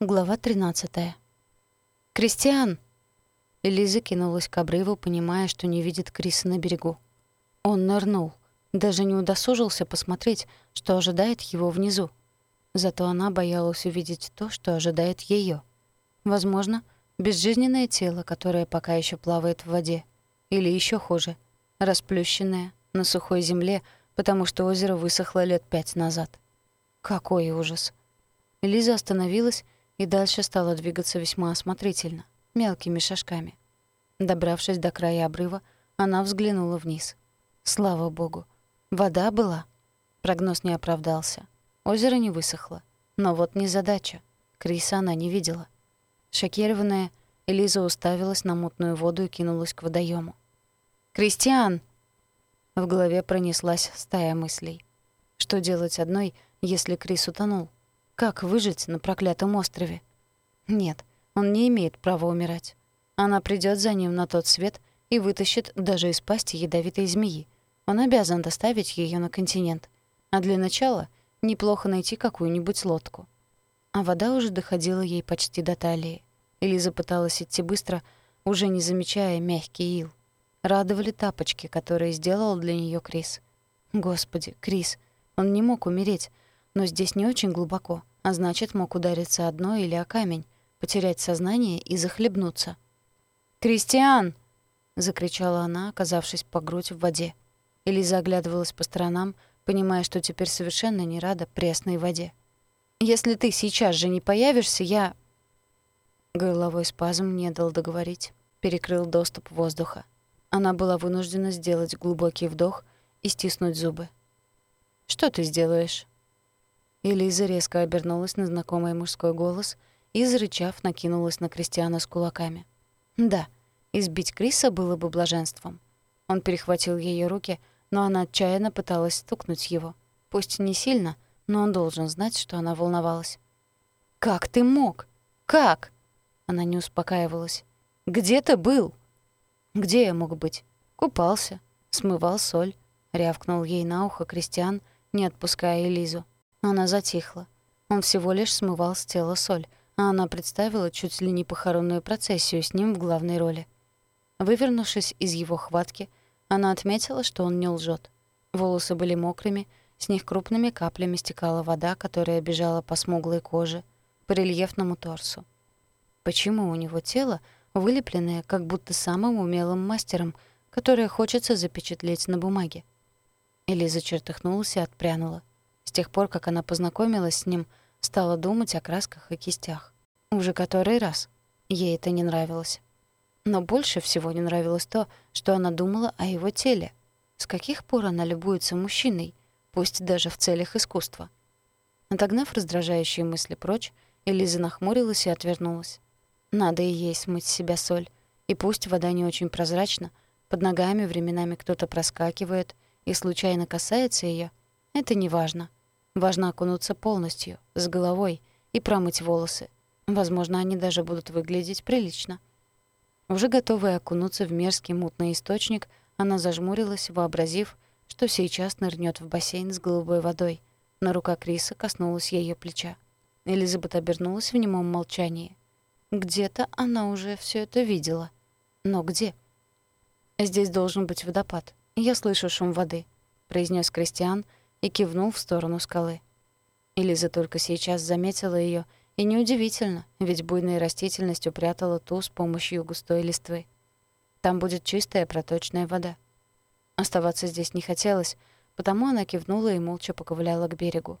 Глава 13. «Кристиан!» Лиза кинулась к обрыву, понимая, что не видит Криса на берегу. Он нырнул, даже не удосужился посмотреть, что ожидает его внизу. Зато она боялась увидеть то, что ожидает её. Возможно, безжизненное тело, которое пока ещё плавает в воде. Или ещё хуже, расплющенное на сухой земле, потому что озеро высохло лет пять назад. Какой ужас! Лиза остановилась и дальше стала двигаться весьма осмотрительно, мелкими шажками. Добравшись до края обрыва, она взглянула вниз. Слава богу, вода была. Прогноз не оправдался. Озеро не высохло. Но вот незадача. Криса она не видела. Шокированная, Элиза уставилась на мутную воду и кинулась к водоему. «Кристиан!» В голове пронеслась стая мыслей. Что делать одной, если Крис утонул? Как выжить на проклятом острове? Нет, он не имеет права умирать. Она придёт за ним на тот свет и вытащит даже из пасти ядовитой змеи. Он обязан доставить её на континент. А для начала неплохо найти какую-нибудь лодку. А вода уже доходила ей почти до талии. Элиза пыталась идти быстро, уже не замечая мягкий ил. Радовали тапочки, которые сделал для неё Крис. Господи, Крис, он не мог умереть, но здесь не очень глубоко, а значит, мог удариться о дно или о камень, потерять сознание и захлебнуться. «Кристиан!» — закричала она, оказавшись по грудь в воде. Элиза оглядывалась по сторонам, понимая, что теперь совершенно не рада пресной воде. «Если ты сейчас же не появишься, я...» Горловой спазм не дал договорить, перекрыл доступ воздуха. Она была вынуждена сделать глубокий вдох и стиснуть зубы. «Что ты сделаешь?» Элиза резко обернулась на знакомый мужской голос и, зарычав, накинулась на Кристиана с кулаками. Да, избить Криса было бы блаженством. Он перехватил ее руки, но она отчаянно пыталась стукнуть его. Пусть не сильно, но он должен знать, что она волновалась. «Как ты мог? Как?» Она не успокаивалась. «Где ты был?» «Где я мог быть?» «Купался, смывал соль», — рявкнул ей на ухо Кристиан, не отпуская Элизу. Она затихла. Он всего лишь смывал с тела соль, а она представила чуть ли не похоронную процессию с ним в главной роли. Вывернувшись из его хватки, она отметила, что он не лжет. Волосы были мокрыми, с них крупными каплями стекала вода, которая бежала по смуглой коже, по рельефному торсу. Почему у него тело, вылепленное как будто самым умелым мастером, которое хочется запечатлеть на бумаге? Элиза чертыхнулась и отпрянула. С тех пор, как она познакомилась с ним, стала думать о красках и кистях. Уже который раз. Ей это не нравилось. Но больше всего не нравилось то, что она думала о его теле. С каких пор она любуется мужчиной, пусть даже в целях искусства? Отогнав раздражающие мысли прочь, Элиза нахмурилась и отвернулась. Надо и ей смыть с себя соль. И пусть вода не очень прозрачна, под ногами временами кто-то проскакивает и случайно касается ее, это не важно. Важно окунуться полностью, с головой, и промыть волосы. Возможно, они даже будут выглядеть прилично. Уже готовая окунуться в мерзкий мутный источник, она зажмурилась, вообразив, что сейчас нырнет в бассейн с голубой водой. Но рука Криса коснулась ее плеча. Элизабет обернулась в немом молчании. Где-то она уже все это видела. Но где? «Здесь должен быть водопад. Я слышу шум воды», — произнес Кристиан, — и кивнул в сторону скалы. Элиза только сейчас заметила ее, и неудивительно, ведь буйная растительность упрятала ту с помощью густой листвы. Там будет чистая проточная вода. Оставаться здесь не хотелось, потому она кивнула и молча поковыляла к берегу.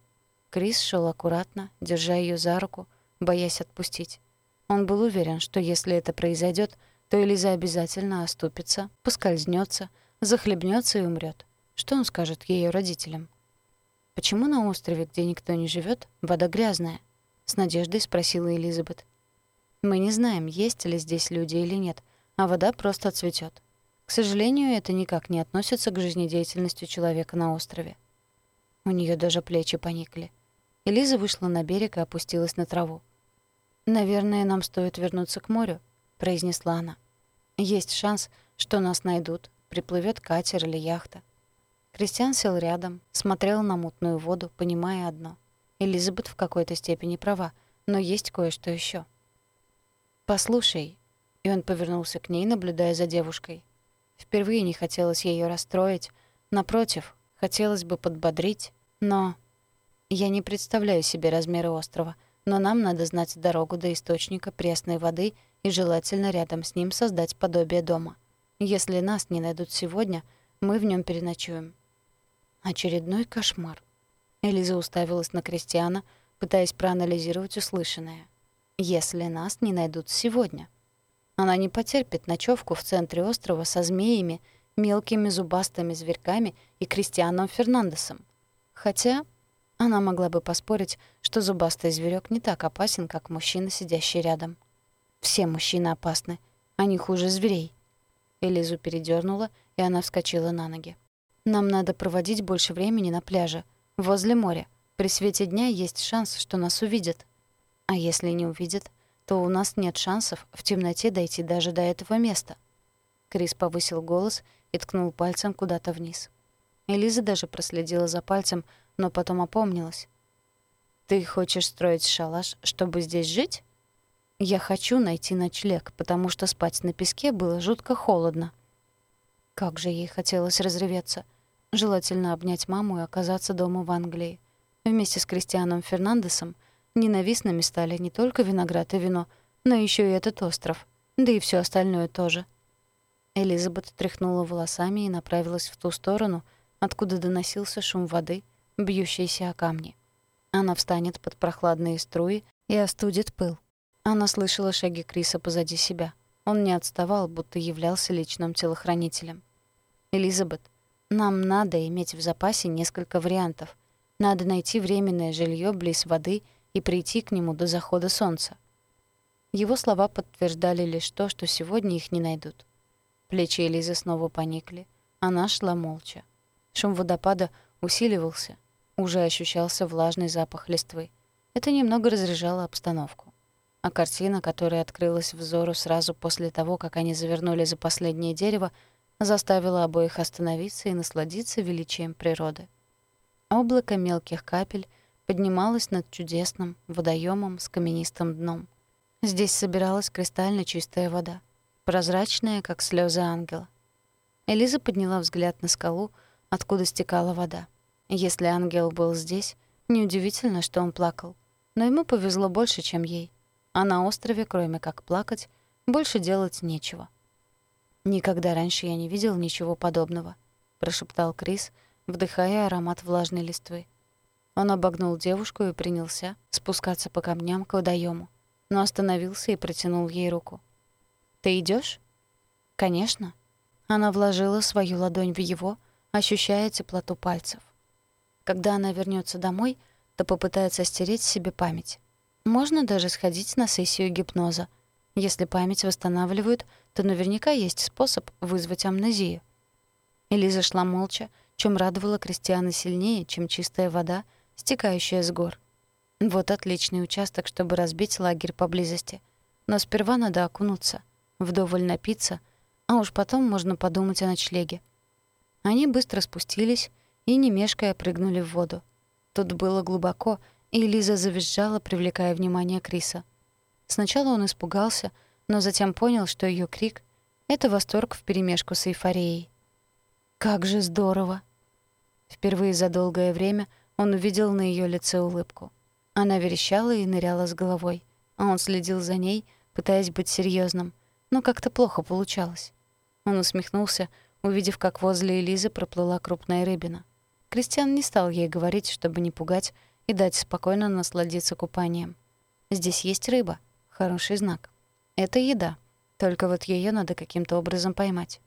Крис шел аккуратно, держа ее за руку, боясь отпустить. Он был уверен, что если это произойдет, то Элиза обязательно оступится, поскользнется, захлебнется и умрет. Что он скажет ее родителям? «Почему на острове, где никто не живет, вода грязная?» — с надеждой спросила Элизабет. «Мы не знаем, есть ли здесь люди или нет, а вода просто цветет. К сожалению, это никак не относится к жизнедеятельности человека на острове». У нее даже плечи поникли. Элиза вышла на берег и опустилась на траву. «Наверное, нам стоит вернуться к морю», — произнесла она. «Есть шанс, что нас найдут, приплывет катер или яхта. Кристиан сел рядом, смотрел на мутную воду, понимая одно. Элизабет в какой-то степени права. но есть кое-что еще. «Послушай», — и он повернулся к ней, наблюдая за девушкой. Впервые не хотелось ее расстроить. Напротив, хотелось бы подбодрить, но... Я не представляю себе размеры острова, но нам надо знать дорогу до источника пресной воды и желательно рядом с ним создать подобие дома. Если нас не найдут сегодня, мы в нем переночуем. Очередной кошмар. Элиза уставилась на Кристиана, пытаясь проанализировать услышанное. Если нас не найдут сегодня. Она не потерпит ночевку в центре острова со змеями, мелкими зубастыми зверьками и Кристианом Фернандесом. Хотя она могла бы поспорить, что зубастый зверек не так опасен, как мужчина, сидящий рядом. Все мужчины опасны. Они хуже зверей. Элизу передернула, и она вскочила на ноги. «Нам надо проводить больше времени на пляже, возле моря. При свете дня есть шанс, что нас увидят. А если не увидят, то у нас нет шансов в темноте дойти даже до этого места». Крис повысил голос и ткнул пальцем куда-то вниз. Элиза даже проследила за пальцем, но потом опомнилась. «Ты хочешь строить шалаш, чтобы здесь жить?» «Я хочу найти ночлег, потому что спать на песке было жутко холодно». Как же ей хотелось разреветься. Желательно обнять маму и оказаться дома в Англии. Вместе с Кристианом Фернандесом ненавистными стали не только виноград и вино, но еще и этот остров, да и все остальное тоже. Элизабет тряхнула волосами и направилась в ту сторону, откуда доносился шум воды — бьющейся о камни. Она встанет под прохладные струи и остудит пыл. Она слышала шаги Криса позади себя. Он не отставал, будто являлся личным телохранителем. «Элизабет, нам надо иметь в запасе несколько вариантов. Надо найти временное жилье близ воды и прийти к нему до захода солнца». Его слова подтверждали лишь то, что сегодня их не найдут. Плечи Элизы снова поникли. Она шла молча. Шум водопада усиливался, уже ощущался влажный запах листвы. Это немного разряжало обстановку. А картина, которая открылась взору сразу после того, как они завернули за последнее дерево, заставила обоих остановиться и насладиться величием природы. Облако мелких капель поднималось над чудесным водоемом с каменистым дном. Здесь собиралась кристально чистая вода, прозрачная, как слезы ангела. Элиза подняла взгляд на скалу, откуда стекала вода. Если ангел был здесь, неудивительно, что он плакал. Но ему повезло больше, чем ей. А на острове, кроме как плакать, больше делать нечего. «Никогда раньше я не видел ничего подобного», — прошептал Крис, вдыхая аромат влажной листвы. Он обогнул девушку и принялся спускаться по камням к водоему, но остановился и протянул ей руку. «Ты идешь? «Конечно». Она вложила свою ладонь в его, ощущая теплоту пальцев. Когда она вернется домой, то попытается стереть себе память. Можно даже сходить на сессию гипноза. Если память восстанавливают, то наверняка есть способ вызвать амнезию. Элиза шла молча, чем радовала Кристиана сильнее, чем чистая вода, стекающая с гор. Вот отличный участок, чтобы разбить лагерь поблизости. Но сперва надо окунуться, вдоволь напиться, а уж потом можно подумать о ночлеге. Они быстро спустились, и, не мешкая, прыгнули в воду. Тут было глубоко, и Лиза завизжала, привлекая внимание Криса. Сначала он испугался, но затем понял, что ее крик — это восторг вперемешку с эйфорией. «Как же здорово!» Впервые за долгое время он увидел на ее лице улыбку. Она верещала и ныряла с головой, а он следил за ней, пытаясь быть серьезным, но как-то плохо получалось. Он усмехнулся, увидев, как возле Элизы проплыла крупная рыбина — Кристиан не стал ей говорить, чтобы не пугать и дать спокойно насладиться купанием. Здесь есть рыба. Хороший знак. Это еда. Только вот ее надо каким-то образом поймать.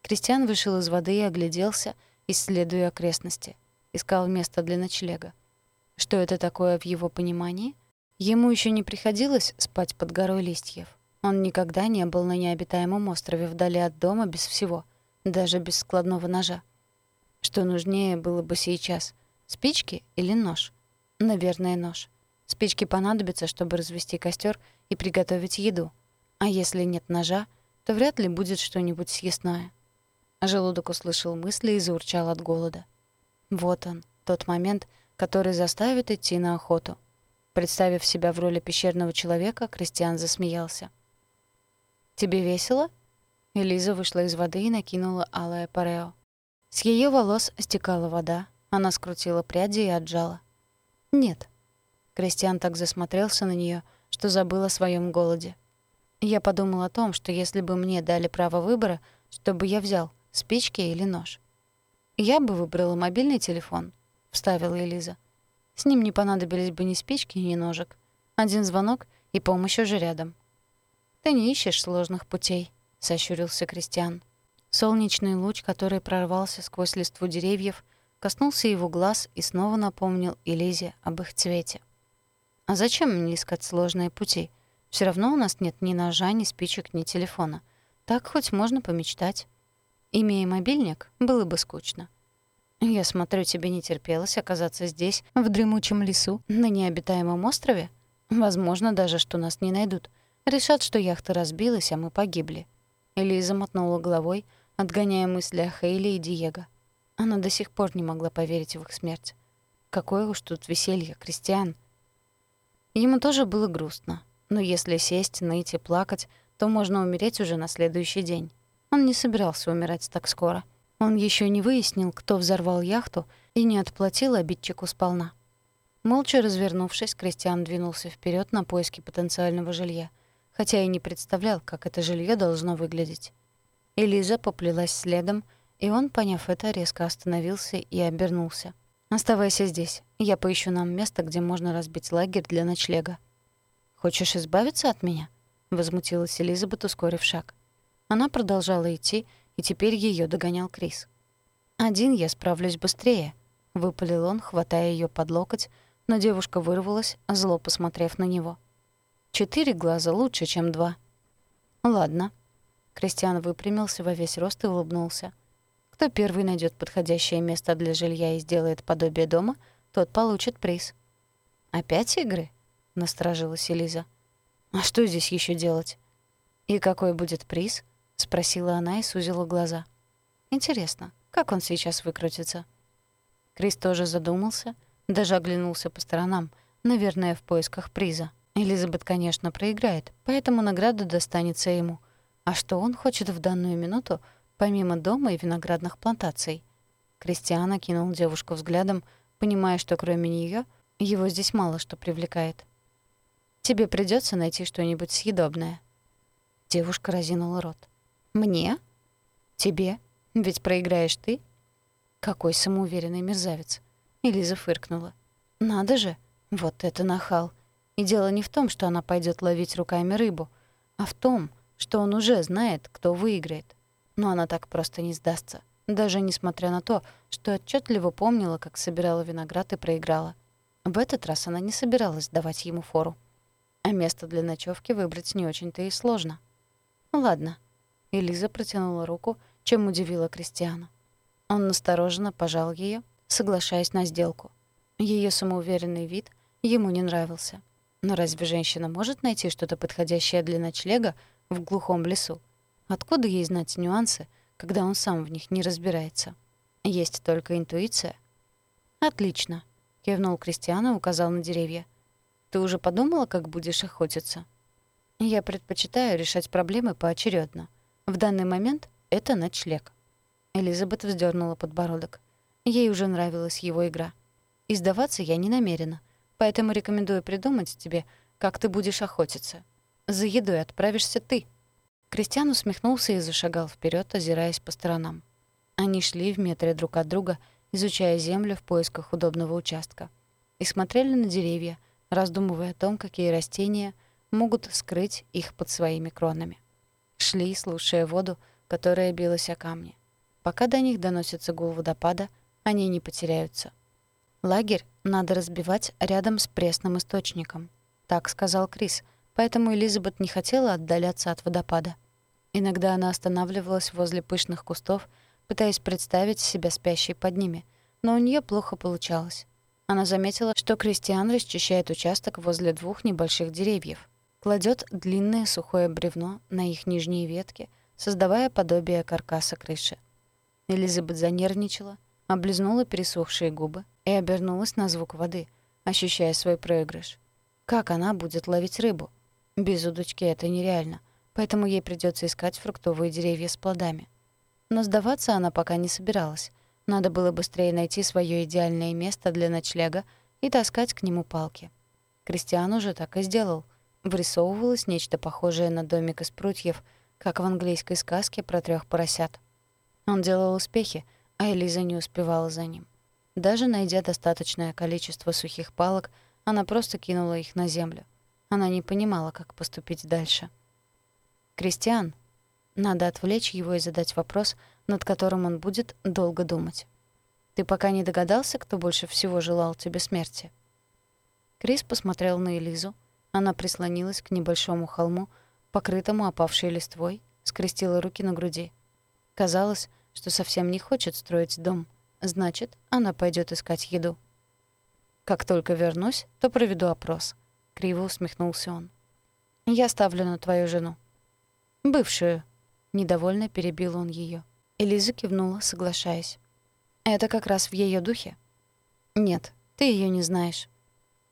Кристиан вышел из воды и огляделся, исследуя окрестности. Искал место для ночлега. Что это такое в его понимании? Ему еще не приходилось спать под горой листьев. Он никогда не был на необитаемом острове вдали от дома без всего, даже без складного ножа. Что нужнее было бы сейчас? Спички или нож? Наверное, нож. Спички понадобятся, чтобы развести костер и приготовить еду. А если нет ножа, то вряд ли будет что-нибудь съестное. Желудок услышал мысли и заурчал от голода. Вот он, тот момент, который заставит идти на охоту. Представив себя в роли пещерного человека, Кристиан засмеялся. «Тебе весело?» Элиза вышла из воды и накинула алое парео. С ее волос стекала вода, она скрутила пряди и отжала. «Нет». Кристиан так засмотрелся на нее, что забыл о своем голоде. Я подумал о том, что если бы мне дали право выбора, что бы я взял, спички или нож. «Я бы выбрала мобильный телефон», — вставила Элиза. «С ним не понадобились бы ни спички, ни ножек. Один звонок, и помощь уже рядом». «Ты не ищешь сложных путей», — сощурился Кристиан. Солнечный луч, который прорвался сквозь листву деревьев, коснулся его глаз и снова напомнил Элизе об их цвете. «А зачем мне искать сложные пути? Все равно у нас нет ни ножа, ни спичек, ни телефона. Так хоть можно помечтать». Имея мобильник, было бы скучно. Я смотрю, тебе не терпелось оказаться здесь, в дремучем лесу, на необитаемом острове. Возможно даже, что нас не найдут. Решат, что яхта разбилась, а мы погибли. Элиза мотнула головой, отгоняя мысли о Хейли и Диего. Она до сих пор не могла поверить в их смерть. Какое уж тут веселье, Кристиан. Ему тоже было грустно. Но если сесть, ныть и плакать, то можно умереть уже на следующий день. Он не собирался умирать так скоро. Он еще не выяснил, кто взорвал яхту, и не отплатил обидчику сполна. Молча развернувшись, Кристиан двинулся вперед на поиски потенциального жилья, хотя и не представлял, как это жилье должно выглядеть. Элиза поплелась следом, и он, поняв это, резко остановился и обернулся. «Оставайся здесь. Я поищу нам место, где можно разбить лагерь для ночлега». «Хочешь избавиться от меня?» — возмутилась Элизабет, ускорив шаг. Она продолжала идти, и теперь ее догонял Крис. «Один я справлюсь быстрее», — выпалил он, хватая ее под локоть, но девушка вырвалась, зло посмотрев на него. «Четыре глаза лучше, чем два». «Ладно». Кристиан выпрямился во весь рост и улыбнулся. «Кто первый найдет подходящее место для жилья и сделает подобие дома, тот получит приз». «Опять игры?» — насторожилась Элиза. «А что здесь еще делать?» «И какой будет приз?» — спросила она и сузила глаза. «Интересно, как он сейчас выкрутится?» Крис тоже задумался, даже оглянулся по сторонам, наверное, в поисках приза. Элизабет, конечно, проиграет, поэтому награда достанется ему. А что он хочет в данную минуту, помимо дома и виноградных плантаций? Кристиан окинул девушку взглядом, понимая, что кроме нее его здесь мало что привлекает. «Тебе придется найти что-нибудь съедобное». Девушка разинула рот. «Мне? Тебе? Ведь проиграешь ты?» Какой самоуверенный мерзавец. Элиза фыркнула. «Надо же! Вот это нахал! И дело не в том, что она пойдет ловить руками рыбу, а в том, что он уже знает, кто выиграет. Но она так просто не сдастся, даже несмотря на то, что отчетливо помнила, как собирала виноград и проиграла. В этот раз она не собиралась давать ему фору. А место для ночевки выбрать не очень-то и сложно. «Ладно», Элиза протянула руку, чем удивила Кристиана. Он настороженно пожал ее, соглашаясь на сделку. Ее самоуверенный вид ему не нравился. Но разве женщина может найти что-то подходящее для ночлега в глухом лесу? Откуда ей знать нюансы, когда он сам в них не разбирается? Есть только интуиция. «Отлично», — кивнул Кристиан и указал на деревья. «Ты уже подумала, как будешь охотиться?» «Я предпочитаю решать проблемы поочередно. В данный момент это ночлег. Элизабет вздернула подбородок. Ей уже нравилась его игра. И сдаваться я не намерена, поэтому рекомендую придумать тебе, как ты будешь охотиться. За едой отправишься ты. Кристиан усмехнулся и зашагал вперед, озираясь по сторонам. Они шли в метре друг от друга, изучая землю в поисках удобного участка. И смотрели на деревья, раздумывая о том, какие растения могут скрыть их под своими кронами. Шли, слушая воду, которая билась о камни. Пока до них доносится гул водопада, они не потеряются. Лагерь надо разбивать рядом с пресным источником. Так сказал Крис, поэтому Элизабет не хотела отдаляться от водопада. Иногда она останавливалась возле пышных кустов, пытаясь представить себя спящей под ними, но у нее плохо получалось. Она заметила, что Кристиан расчищает участок возле двух небольших деревьев, кладет длинное сухое бревно на их нижние ветки, создавая подобие каркаса крыши. Элизабет занервничала, облизнула пересохшие губы и обернулась на звук воды, ощущая свой проигрыш. Как она будет ловить рыбу? Без удочки это нереально, поэтому ей придется искать фруктовые деревья с плодами. Но сдаваться она пока не собиралась. Надо было быстрее найти свое идеальное место для ночлега и таскать к нему палки. Кристиан уже так и сделал. Вырисовывалось нечто похожее на домик из прутьев, как в английской сказке про трех поросят. Он делал успехи, а Элиза не успевала за ним. Даже найдя достаточное количество сухих палок, она просто кинула их на землю. Она не понимала, как поступить дальше. «Кристиан», надо отвлечь его и задать вопрос, над которым он будет долго думать. «Ты пока не догадался, кто больше всего желал тебе смерти?» Крис посмотрел на Элизу. Она прислонилась к небольшому холму, покрытому опавшей листвой, скрестила руки на груди. Казалось, что совсем не хочет строить дом. Значит, она пойдет искать еду. «Как только вернусь, то проведу опрос», — криво усмехнулся он. «Я ставлю на твою жену». «Бывшую», Недовольно перебил он ее. Элиза кивнула, соглашаясь. «Это как раз в ее духе?» «Нет, ты ее не знаешь».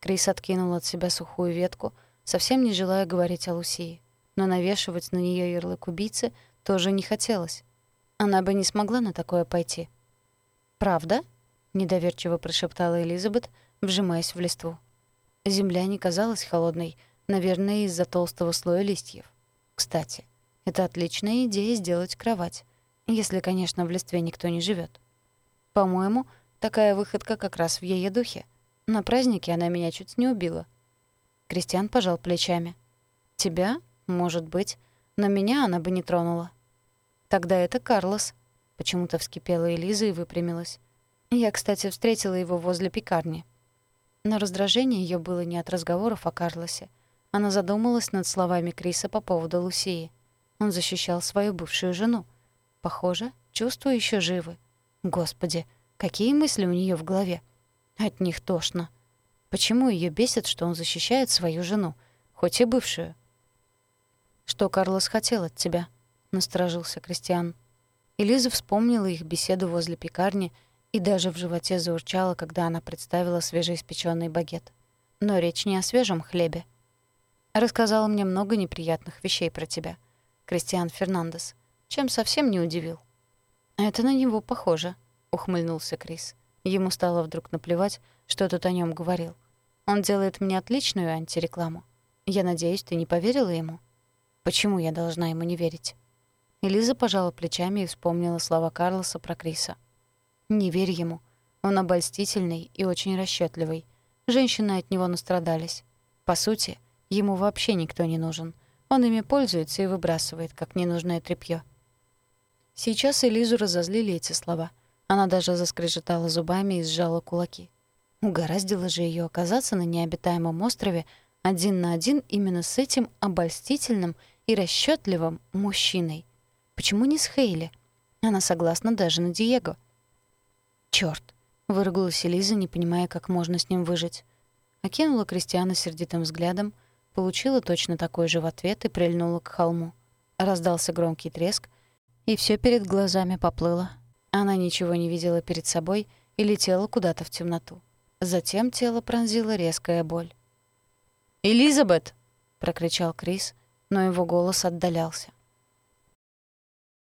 Крис откинул от себя сухую ветку, совсем не желая говорить о Лусии. Но навешивать на нее ярлык убийцы тоже не хотелось. Она бы не смогла на такое пойти. «Правда?» — недоверчиво прошептала Элизабет, вжимаясь в листву. Земля не казалась холодной, наверное, из-за толстого слоя листьев. Кстати, — это отличная идея сделать кровать, если, конечно, в листве никто не живет. По-моему, такая выходка как раз в ее духе. На празднике она меня чуть не убила. Кристиан пожал плечами. «Тебя? Может быть. Но меня она бы не тронула». «Тогда это Карлос», — почему-то вскипела Элиза и выпрямилась. «Я, кстати, встретила его возле пекарни». Но раздражение ее было не от разговоров о Карлосе. Она задумалась над словами Криса по поводу Лусии. Он защищал свою бывшую жену. Похоже, чувства еще живы. Господи, какие мысли у нее в голове? От них тошно. Почему ее бесит, что он защищает свою жену, хоть и бывшую? «Что Карлос хотел от тебя?» — насторожился Кристиан. Элиза вспомнила их беседу возле пекарни и даже в животе заурчала, когда она представила свежеиспечённый багет. Но речь не о свежем хлебе. Рассказала мне много неприятных вещей про тебя. Кристиан Фернандес, чем совсем не удивил. «Это на него похоже», — ухмыльнулся Крис. Ему стало вдруг наплевать, что тут о нем говорил. «Он делает мне отличную антирекламу. Я надеюсь, ты не поверила ему?» «Почему я должна ему не верить?» Элиза пожала плечами и вспомнила слова Карлоса про Криса. «Не верь ему. Он обольстительный и очень расчетливый. Женщины от него настрадались. По сути, ему вообще никто не нужен. Он ими пользуется и выбрасывает, как ненужное тряпьё. Сейчас Элизу разозлили эти слова. Она даже заскрежетала зубами и сжала кулаки. Угораздило же ее оказаться на необитаемом острове один на один именно с этим обольстительным и расчетливым мужчиной. Почему не с Хейли? Она согласна даже на Диего. Черт! выругалась Элиза, не понимая, как можно с ним выжить. Окинула Кристиана сердитым взглядом — Получила точно такой же в ответ и прильнула к холму. Раздался громкий треск, и все перед глазами поплыло. Она ничего не видела перед собой и летела куда-то в темноту. Затем тело пронзила резкая боль. «Элизабет!» — прокричал Крис, но его голос отдалялся.